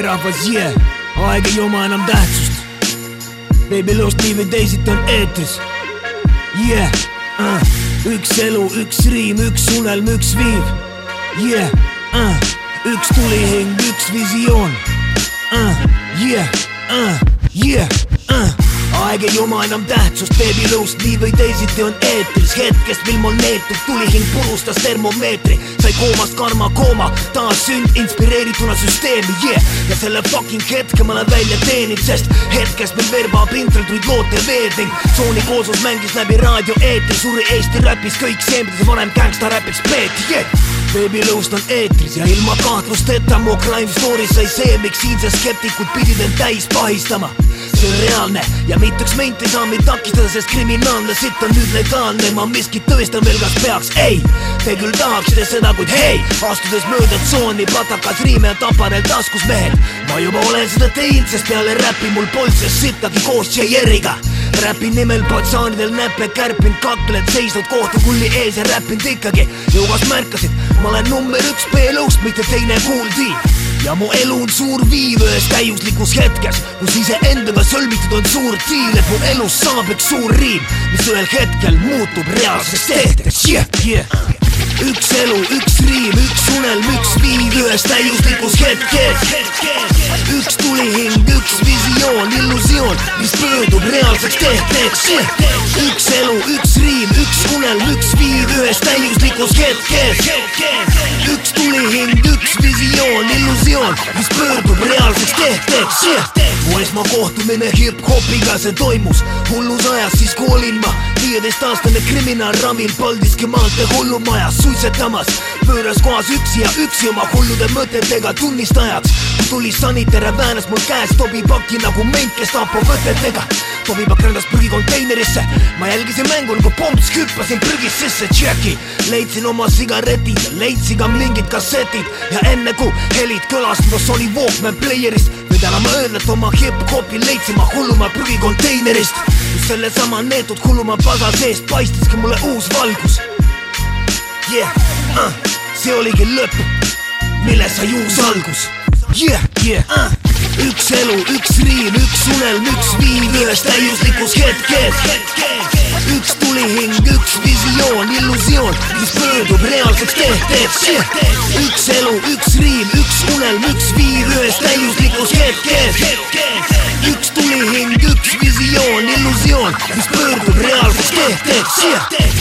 meerahvas, yeah, aeg ei oma enam tähtsust. beebiloost nii või teisiti on eetris, yeah uh,. üks elu, üks riim, üks unelm, üks viiv, yeah uh,. üks tulihing, üks visioon ei oma enam tähtsust, beebilõust nii või teisiti on eetris. Hetkest, mil mul neetud tulihing purustas termomeetri, sai koomast karma kooma, taas sünd inspireerituna süsteemi, yeah. ja selle fucking hetke ma olen välja teeninud, sest hetkest mil verba printel tulid loote veed ning tsooni kooslus mängis läbi raadioeetri, suri Eesti räpis kõik see, mida see vanem gängsta räpiks peeti, yeah. Beebilõust on eetris ja ilma kahtlusteta mu crime story's sai see, miks siinsed skeptikud pidid end täis pahistama see on reaalne ja mitte üks ment ei saa mind takistada, sest kriminaalne sitt on nüüd legaalne, ma miskit tõestan veel, kas peaks, ei. Te küll tahaksite seda, kuid hei, astudes mööda tsooni, patakas riime ja taparel taskus mehed. ma juba olen seda teinud, sest peale räppi mul poltses sittagi koos JR-iga räpi nimel patsaanidel näppe kärpinud, kakled seisnud kohta kulli ees ja räppinud ikkagi. ju kas märkasid, ma olen number üks B-lõust, mitte teine kuuldi ja mu elu on suur viiv ühes täiuslikus hetkes, kus iseendaga sõlmitud on suur diil, et mu elus saab üks suur riim, mis ühel hetkel muutub reaalseks tehteks yeah,, yeah. üks elu, üks riim, üks unelm, üks viiv ühes täiuslikus hetkes. Mis pöördub reaalseks tehteks üks elu, üks riim, üks unelm, üks viiv ühes täiuslikus hetkes. üks tulihing, üks illusioon, mis pöördub reaalseks tehteks mu esmakohtumine hip-hopiga, see toimus hullus ajas, siis kui olin ma viieteistaastane kriminaal Ramil Paldiski maantee hullumajas suitsetamas. pööras kohas üksi ja üksi oma hullude mõtetega tunnistajaks. tuli saniter ja väänas mul käest tobipaki nagu ment, kes tapab võtetega. Tobipakk rändas prügikonteinerisse, ma jälgisin mängu nagu pomps, hüppasin prügist sisse, tšeki. leidsin oma sigaretid, leidsin ka mingid kassetid. Ja enne kui helid kõlasid, no Sony Walkman player'ist. Võid enam öelda, et oma hip-hopi leidsin ma hullumaa prügikonteinerist. Sellesama neetud hullumaa pasa seest paistiski mulle uus valgus. Yeah, uh, see oligi lõpp, milles sai uus algus. Yeah, yeah, uh. üks elu, üks riim, üks unelm, üks viiv ühes täiuslikus hetkes üks tulihing, üks visioon, illusioon, mis pöördub reaalseks tehteks yeah. üks elu, üks riim, üks unelm, üks viiv ühes täiuslikus hetkes üks tulihing, üks visioon, illusioon, mis pöördub reaalseks tehteks yeah.